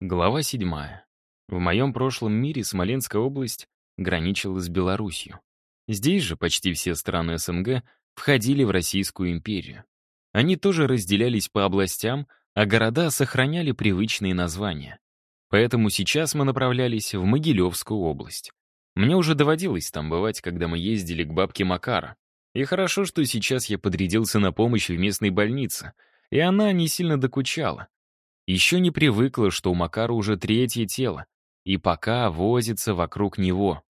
Глава 7. В моем прошлом мире Смоленская область граничила с Белоруссией. Здесь же почти все страны СНГ входили в Российскую империю. Они тоже разделялись по областям, а города сохраняли привычные названия. Поэтому сейчас мы направлялись в Могилевскую область. Мне уже доводилось там бывать, когда мы ездили к бабке Макара. И хорошо, что сейчас я подрядился на помощь в местной больнице, и она не сильно докучала. Еще не привыкла, что у Макара уже третье тело, и пока возится вокруг него.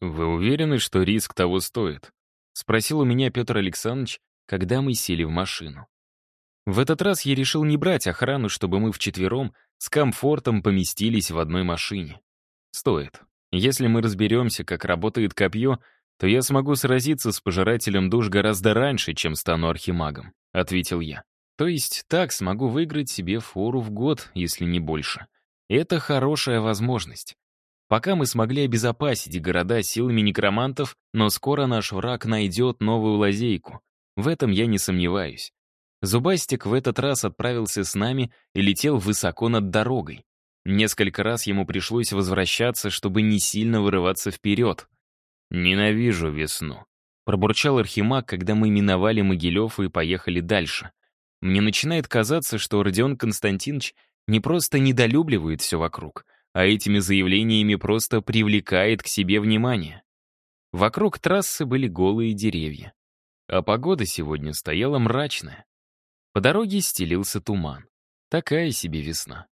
«Вы уверены, что риск того стоит?» — спросил у меня Петр Александрович, когда мы сели в машину. В этот раз я решил не брать охрану, чтобы мы вчетвером с комфортом поместились в одной машине. Стоит. Если мы разберемся, как работает копье, то я смогу сразиться с пожирателем душ гораздо раньше, чем стану архимагом», — ответил я. То есть так смогу выиграть себе фору в год, если не больше. это хорошая возможность. Пока мы смогли обезопасить города силами некромантов, но скоро наш враг найдет новую лазейку. В этом я не сомневаюсь. Зубастик в этот раз отправился с нами и летел высоко над дорогой. Несколько раз ему пришлось возвращаться, чтобы не сильно вырываться вперед. «Ненавижу весну», — пробурчал Архимаг, когда мы миновали Могилев и поехали дальше. Мне начинает казаться, что Родион Константинович не просто недолюбливает все вокруг, а этими заявлениями просто привлекает к себе внимание. Вокруг трассы были голые деревья. А погода сегодня стояла мрачная. По дороге стелился туман. Такая себе весна.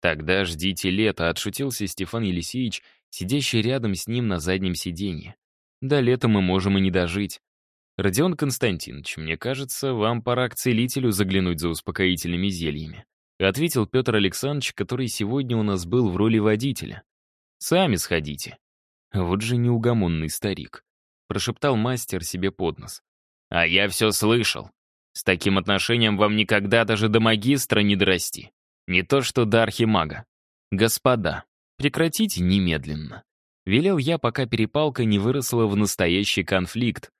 «Тогда ждите лета», — отшутился Стефан Елисеевич, сидящий рядом с ним на заднем сиденье. «До лета мы можем и не дожить. «Родион Константинович, мне кажется, вам пора к целителю заглянуть за успокоительными зельями», ответил Петр Александрович, который сегодня у нас был в роли водителя. «Сами сходите». Вот же неугомонный старик. Прошептал мастер себе под нос. «А я все слышал. С таким отношением вам никогда даже до магистра не дорасти. Не то что до архимага. Господа, прекратите немедленно». Велел я, пока перепалка не выросла в настоящий конфликт,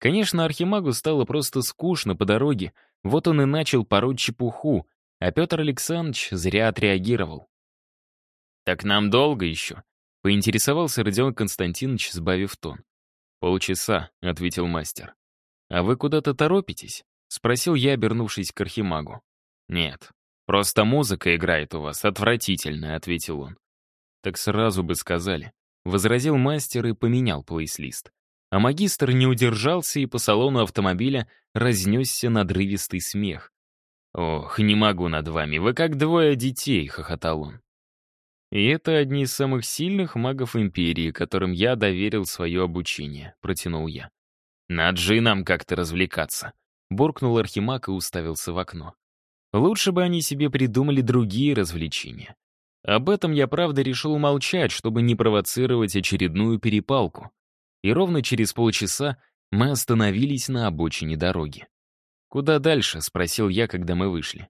Конечно, Архимагу стало просто скучно по дороге, вот он и начал пороть чепуху, а Петр Александрович зря отреагировал. «Так нам долго еще?» — поинтересовался Родион Константинович, сбавив тон. «Полчаса», — ответил мастер. «А вы куда-то торопитесь?» — спросил я, обернувшись к Архимагу. «Нет, просто музыка играет у вас отвратительно», — ответил он. «Так сразу бы сказали», — возразил мастер и поменял плейслист. А магистр не удержался, и по салону автомобиля разнесся надрывистый смех. «Ох, не могу над вами, вы как двое детей», — хохотал он. «И это одни из самых сильных магов Империи, которым я доверил свое обучение», — протянул я. «Над же нам как-то развлекаться», — буркнул Архимаг и уставился в окно. «Лучше бы они себе придумали другие развлечения. Об этом я, правда, решил умолчать, чтобы не провоцировать очередную перепалку и ровно через полчаса мы остановились на обочине дороги. «Куда дальше?» — спросил я, когда мы вышли.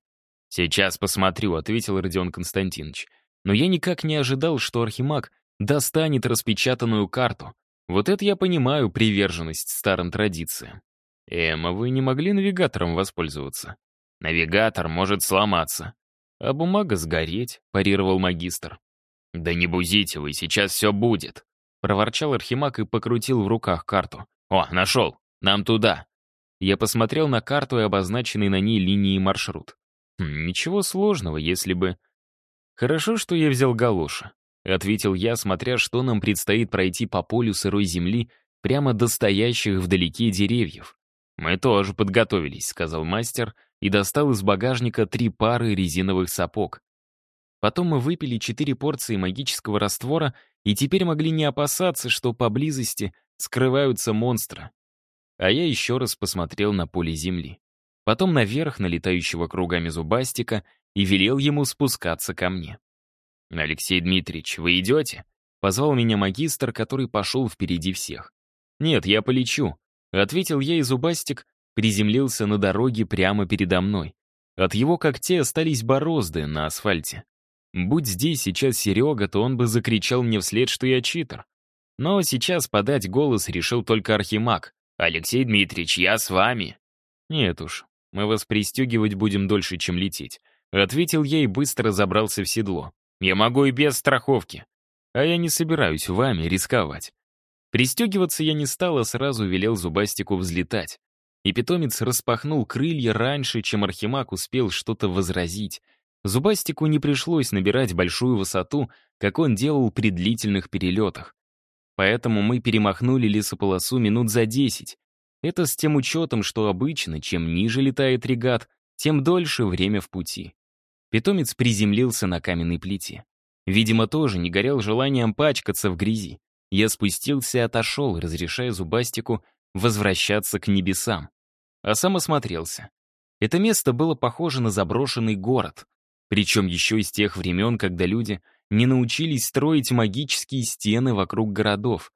«Сейчас посмотрю», — ответил Родион Константинович. Но я никак не ожидал, что Архимаг достанет распечатанную карту. Вот это я понимаю приверженность старым традициям. Эм, вы не могли навигатором воспользоваться? Навигатор может сломаться. А бумага сгореть, парировал магистр. Да не бузите вы, сейчас все будет. Проворчал Архимаг и покрутил в руках карту. «О, нашел! Нам туда!» Я посмотрел на карту и обозначенный на ней линии маршрут. Хм, ничего сложного, если бы... Хорошо, что я взял галоша. Ответил я, смотря, что нам предстоит пройти по полю сырой земли прямо до стоящих вдалеке деревьев. «Мы тоже подготовились», — сказал мастер и достал из багажника три пары резиновых сапог. Потом мы выпили четыре порции магического раствора и теперь могли не опасаться, что поблизости скрываются монстры. А я еще раз посмотрел на поле земли. Потом наверх, на летающего кругами зубастика, и велел ему спускаться ко мне. «Алексей Дмитриевич, вы идете?» — позвал меня магистр, который пошел впереди всех. «Нет, я полечу», — ответил я, и зубастик приземлился на дороге прямо передо мной. От его когтей остались борозды на асфальте. Будь здесь сейчас Серега, то он бы закричал мне вслед, что я читер. Но сейчас подать голос решил только Архимаг. «Алексей Дмитриевич, я с вами». «Нет уж, мы вас пристегивать будем дольше, чем лететь. Ответил я и быстро забрался в седло. «Я могу и без страховки. А я не собираюсь вами рисковать». Пристегиваться я не стал, а сразу велел Зубастику взлетать. И питомец распахнул крылья раньше, чем Архимаг успел что-то возразить. Зубастику не пришлось набирать большую высоту, как он делал при длительных перелетах. Поэтому мы перемахнули лесополосу минут за десять. Это с тем учетом, что обычно, чем ниже летает регат, тем дольше время в пути. Питомец приземлился на каменной плите. Видимо, тоже не горел желанием пачкаться в грязи. Я спустился и отошел, разрешая Зубастику возвращаться к небесам. А сам осмотрелся. Это место было похоже на заброшенный город. Причем еще из тех времен, когда люди не научились строить магические стены вокруг городов.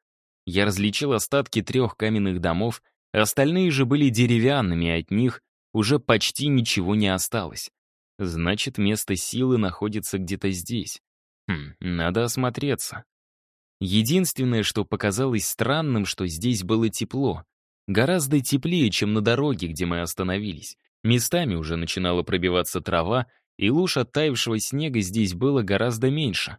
Я различил остатки трех каменных домов, а остальные же были деревянными, от них уже почти ничего не осталось. Значит, место силы находится где-то здесь. Хм, надо осмотреться. Единственное, что показалось странным, что здесь было тепло. Гораздо теплее, чем на дороге, где мы остановились. Местами уже начинала пробиваться трава, и луж оттаившего снега здесь было гораздо меньше.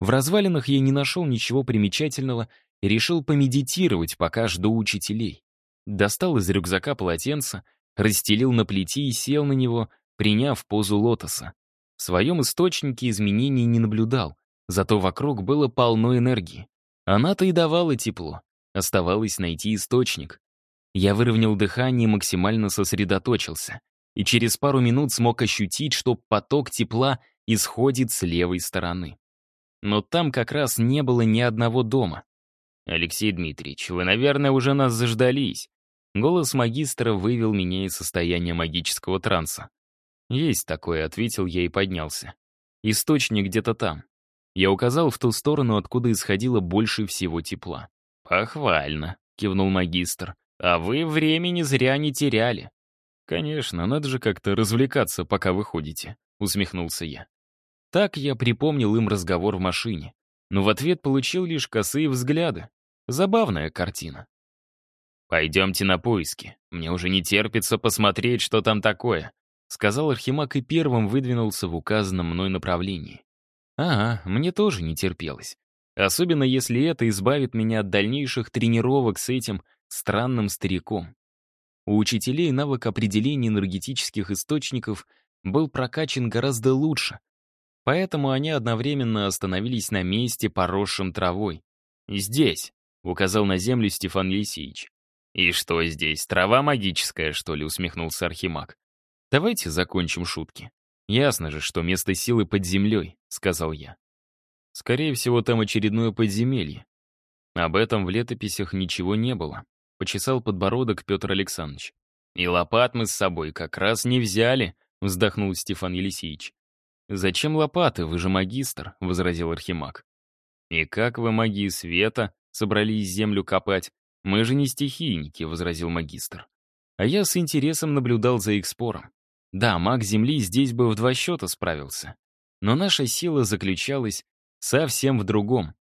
В развалинах я не нашел ничего примечательного и решил помедитировать, пока жду учителей. Достал из рюкзака полотенце, расстелил на плите и сел на него, приняв позу лотоса. В своем источнике изменений не наблюдал, зато вокруг было полно энергии. Она-то и давала тепло. Оставалось найти источник. Я выровнял дыхание и максимально сосредоточился. И через пару минут смог ощутить, что поток тепла исходит с левой стороны. Но там как раз не было ни одного дома. «Алексей Дмитриевич, вы, наверное, уже нас заждались». Голос магистра вывел меня из состояния магического транса. «Есть такое», — ответил я и поднялся. «Источник где-то там». Я указал в ту сторону, откуда исходило больше всего тепла. «Похвально», — кивнул магистр. «А вы времени зря не теряли». «Конечно, надо же как-то развлекаться, пока вы ходите», — усмехнулся я. Так я припомнил им разговор в машине, но в ответ получил лишь косые взгляды. Забавная картина. «Пойдемте на поиски. Мне уже не терпится посмотреть, что там такое», сказал Архимаг и первым выдвинулся в указанном мной направлении. Ага, мне тоже не терпелось. Особенно если это избавит меня от дальнейших тренировок с этим странным стариком. У учителей навык определения энергетических источников был прокачан гораздо лучше, поэтому они одновременно остановились на месте, поросшем травой. «Здесь», — указал на землю Стефан Елисеевич. «И что здесь, трава магическая, что ли?» — усмехнулся Архимаг. Давайте закончим шутки. Ясно же, что место силы под землей, сказал я. Скорее всего, там очередное подземелье. Об этом в летописях ничего не было. Почесал подбородок Петр Александрович. И лопат мы с собой как раз не взяли, вздохнул Стефан Елисеевич. «Зачем лопаты? Вы же магистр», — возразил Архимаг. «И как вы, маги света, собрались землю копать? Мы же не стихийники», — возразил магистр. А я с интересом наблюдал за их спором. Да, маг Земли здесь бы в два счета справился. Но наша сила заключалась совсем в другом.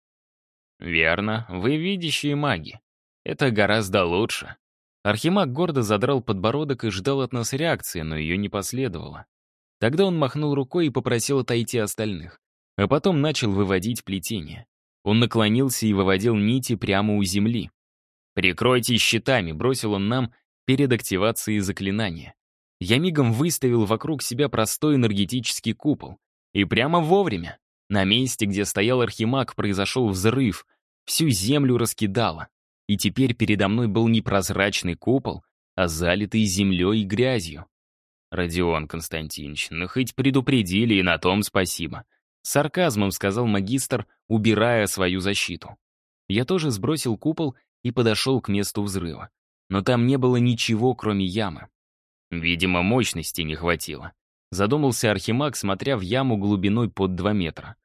«Верно, вы видящие маги. Это гораздо лучше». Архимаг гордо задрал подбородок и ждал от нас реакции, но ее не последовало. Тогда он махнул рукой и попросил отойти остальных, а потом начал выводить плетение. Он наклонился и выводил нити прямо у земли. «Прикройтесь щитами», — бросил он нам перед активацией заклинания. Я мигом выставил вокруг себя простой энергетический купол. И прямо вовремя. На месте, где стоял архимаг, произошел взрыв. Всю землю раскидало. И теперь передо мной был не прозрачный купол, а залитый землей и грязью. «Родион Константинович, ну хоть предупредили, и на том спасибо», — сарказмом сказал магистр, убирая свою защиту. Я тоже сбросил купол и подошел к месту взрыва. Но там не было ничего, кроме ямы. Видимо, мощности не хватило. Задумался Архимаг, смотря в яму глубиной под 2 метра.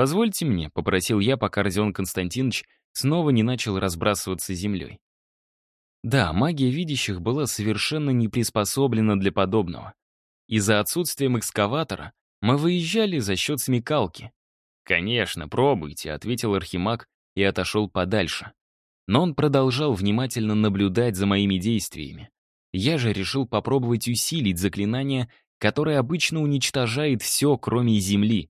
«Позвольте мне», — попросил я, пока Родион Константинович снова не начал разбрасываться землей. Да, магия видящих была совершенно не приспособлена для подобного. Из-за отсутствия экскаватора мы выезжали за счет смекалки. «Конечно, пробуйте», — ответил Архимаг и отошел подальше. Но он продолжал внимательно наблюдать за моими действиями. Я же решил попробовать усилить заклинание который обычно уничтожает все, кроме Земли.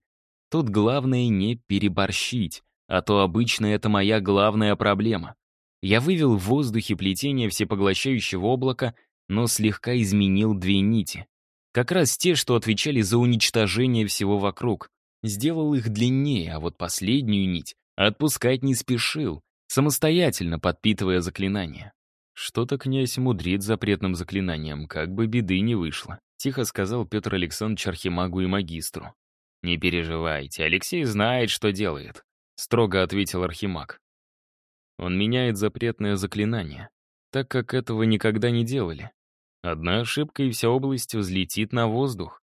Тут главное не переборщить, а то обычно это моя главная проблема. Я вывел в воздухе плетение всепоглощающего облака, но слегка изменил две нити. Как раз те, что отвечали за уничтожение всего вокруг. Сделал их длиннее, а вот последнюю нить отпускать не спешил, самостоятельно подпитывая заклинание. Что-то князь мудрит запретным заклинанием, как бы беды не вышло, тихо сказал Петр Александрович Архимагу и магистру. «Не переживайте, Алексей знает, что делает», — строго ответил Архимаг. Он меняет запретное заклинание, так как этого никогда не делали. Одна ошибка, и вся область взлетит на воздух.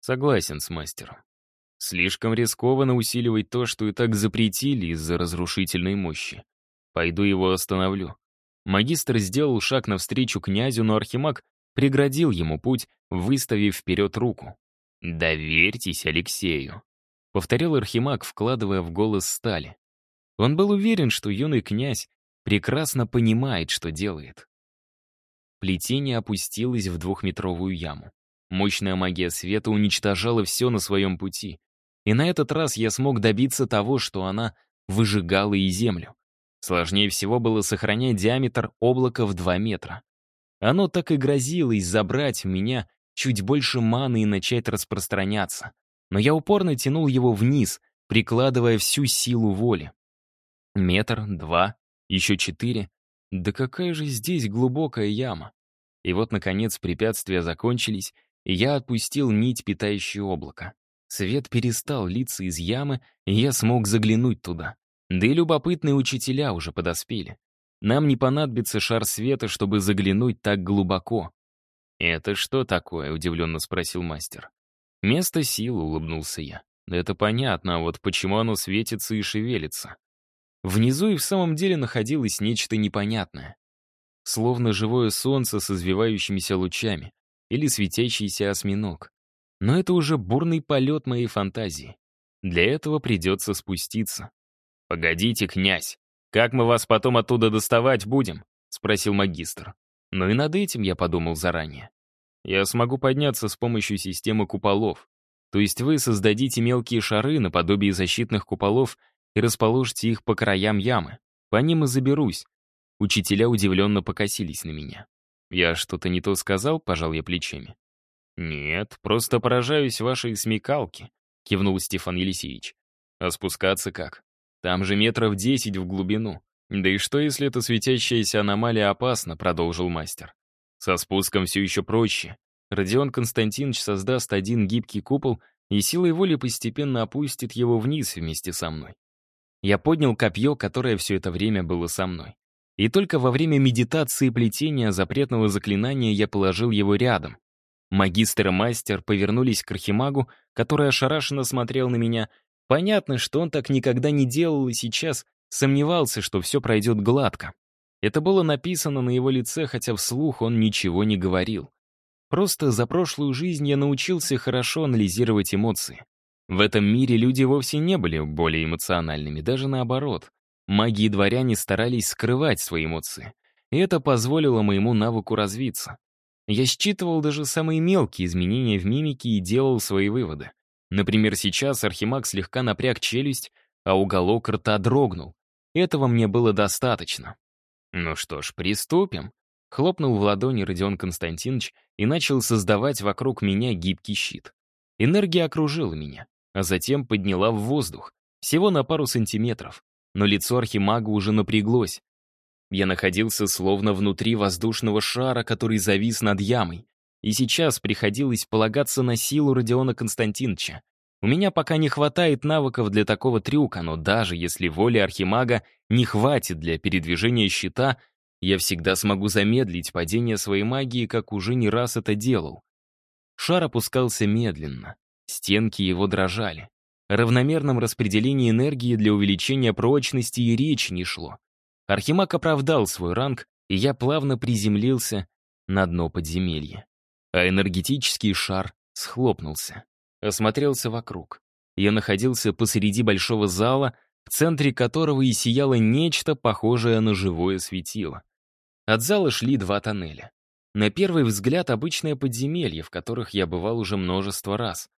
Согласен с мастером. Слишком рискованно усиливать то, что и так запретили из-за разрушительной мощи. Пойду его остановлю. Магистр сделал шаг навстречу князю, но Архимаг преградил ему путь, выставив вперед руку. «Доверьтесь Алексею», — повторил Архимаг, вкладывая в голос стали. Он был уверен, что юный князь прекрасно понимает, что делает. Плетение опустилось в двухметровую яму. Мощная магия света уничтожала все на своем пути. И на этот раз я смог добиться того, что она выжигала и землю. Сложнее всего было сохранять диаметр облака в 2 метра. Оно так и грозилось забрать меня чуть больше маны и начать распространяться. Но я упорно тянул его вниз, прикладывая всю силу воли. Метр, два, еще четыре. Да какая же здесь глубокая яма. И вот, наконец, препятствия закончились, и я отпустил нить, питающую облако. Свет перестал литься из ямы, и я смог заглянуть туда. Да и любопытные учителя уже подоспели. Нам не понадобится шар света, чтобы заглянуть так глубоко. «Это что такое?» — удивленно спросил мастер. «Место силы», — улыбнулся я. «Да это понятно, а вот почему оно светится и шевелится?» Внизу и в самом деле находилось нечто непонятное. Словно живое солнце с извивающимися лучами или светящийся осьминог. Но это уже бурный полет моей фантазии. Для этого придется спуститься. «Погодите, князь, как мы вас потом оттуда доставать будем?» — спросил магистр. Но и над этим я подумал заранее. Я смогу подняться с помощью системы куполов. То есть вы создадите мелкие шары наподобие защитных куполов и расположите их по краям ямы. По ним и заберусь. Учителя удивленно покосились на меня. Я что-то не то сказал, пожал я плечами. «Нет, просто поражаюсь вашей смекалке», — кивнул Стефан Елисеевич. «А спускаться как? Там же метров десять в глубину. Да и что, если эта светящаяся аномалия опасна?» — продолжил мастер. «Со спуском все еще проще. Родион Константинович создаст один гибкий купол и силой воли постепенно опустит его вниз вместе со мной. Я поднял копье, которое все это время было со мной. И только во время медитации плетения запретного заклинания я положил его рядом, Магистр и мастер повернулись к Архимагу, который ошарашенно смотрел на меня. Понятно, что он так никогда не делал и сейчас сомневался, что все пройдет гладко. Это было написано на его лице, хотя вслух он ничего не говорил. Просто за прошлую жизнь я научился хорошо анализировать эмоции. В этом мире люди вовсе не были более эмоциональными, даже наоборот. Маги и дворяне старались скрывать свои эмоции. И это позволило моему навыку развиться. Я считывал даже самые мелкие изменения в мимике и делал свои выводы. Например, сейчас Архимаг слегка напряг челюсть, а уголок рта дрогнул. Этого мне было достаточно. «Ну что ж, приступим», — хлопнул в ладони Родион Константинович и начал создавать вокруг меня гибкий щит. Энергия окружила меня, а затем подняла в воздух, всего на пару сантиметров. Но лицо Архимага уже напряглось, я находился словно внутри воздушного шара, который завис над ямой. И сейчас приходилось полагаться на силу Родиона Константиновича. У меня пока не хватает навыков для такого трюка, но даже если воли Архимага не хватит для передвижения щита, я всегда смогу замедлить падение своей магии, как уже не раз это делал. Шар опускался медленно. Стенки его дрожали. Равномерном распределении энергии для увеличения прочности и речи не шло. Архимаг оправдал свой ранг, и я плавно приземлился на дно подземелья. А энергетический шар схлопнулся. Осмотрелся вокруг. Я находился посреди большого зала, в центре которого и сияло нечто похожее на живое светило. От зала шли два тоннеля. На первый взгляд обычное подземелье, в которых я бывал уже множество раз.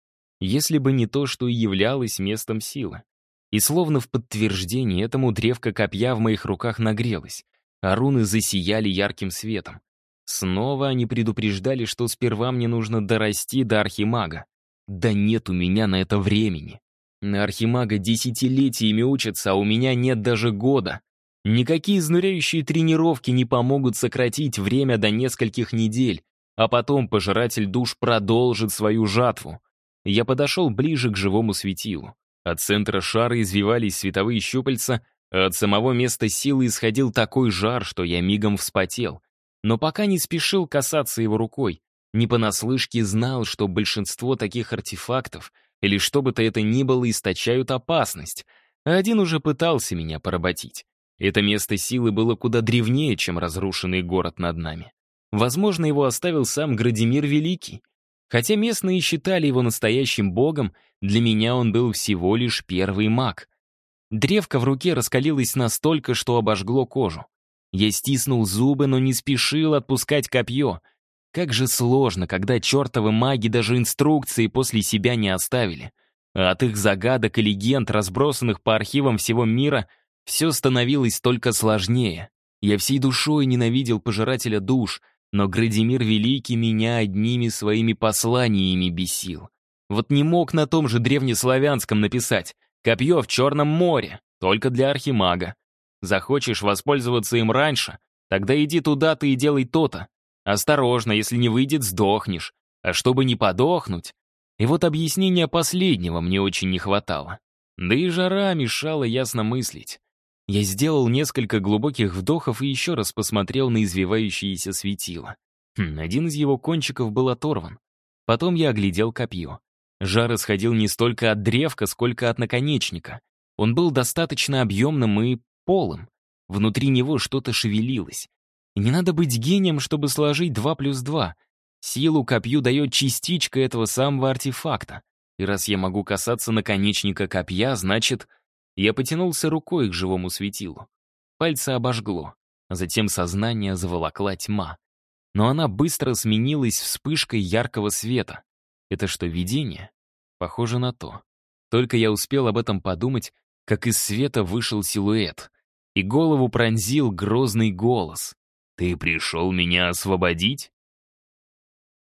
Если бы не то, что и являлось местом силы. И словно в подтверждение этому древко копья в моих руках нагрелось, а руны засияли ярким светом. Снова они предупреждали, что сперва мне нужно дорасти до архимага. Да нет у меня на это времени. На архимага десятилетиями учатся, а у меня нет даже года. Никакие изнуряющие тренировки не помогут сократить время до нескольких недель, а потом пожиратель душ продолжит свою жатву. Я подошел ближе к живому светилу. От центра шара извивались световые щупальца, а от самого места силы исходил такой жар, что я мигом вспотел. Но пока не спешил касаться его рукой, не понаслышке знал, что большинство таких артефактов, или что бы то это ни было, источают опасность, а один уже пытался меня поработить. Это место силы было куда древнее, чем разрушенный город над нами. Возможно, его оставил сам Градимир Великий, Хотя местные считали его настоящим богом, для меня он был всего лишь первый маг. Древко в руке раскалилось настолько, что обожгло кожу. Я стиснул зубы, но не спешил отпускать копье. Как же сложно, когда чертовы маги даже инструкции после себя не оставили. А от их загадок и легенд, разбросанных по архивам всего мира, все становилось только сложнее. Я всей душой ненавидел пожирателя душ — но Градимир Великий меня одними своими посланиями бесил. Вот не мог на том же древнеславянском написать «Копье в Черном море», только для архимага. Захочешь воспользоваться им раньше, тогда иди туда-то и делай то-то. Осторожно, если не выйдет, сдохнешь. А чтобы не подохнуть... И вот объяснения последнего мне очень не хватало. Да и жара мешала ясно мыслить. Я сделал несколько глубоких вдохов и еще раз посмотрел на извивающееся светило. Хм, один из его кончиков был оторван. Потом я оглядел копье. Жар исходил не столько от древка, сколько от наконечника. Он был достаточно объемным и полым. Внутри него что-то шевелилось. И не надо быть гением, чтобы сложить 2 плюс 2. Силу копью дает частичка этого самого артефакта. И раз я могу касаться наконечника копья, значит, я потянулся рукой к живому светилу. Пальцы обожгло, а затем сознание заволокла тьма. Но она быстро сменилась вспышкой яркого света. Это что, видение? Похоже на то. Только я успел об этом подумать, как из света вышел силуэт, и голову пронзил грозный голос. «Ты пришел меня освободить?»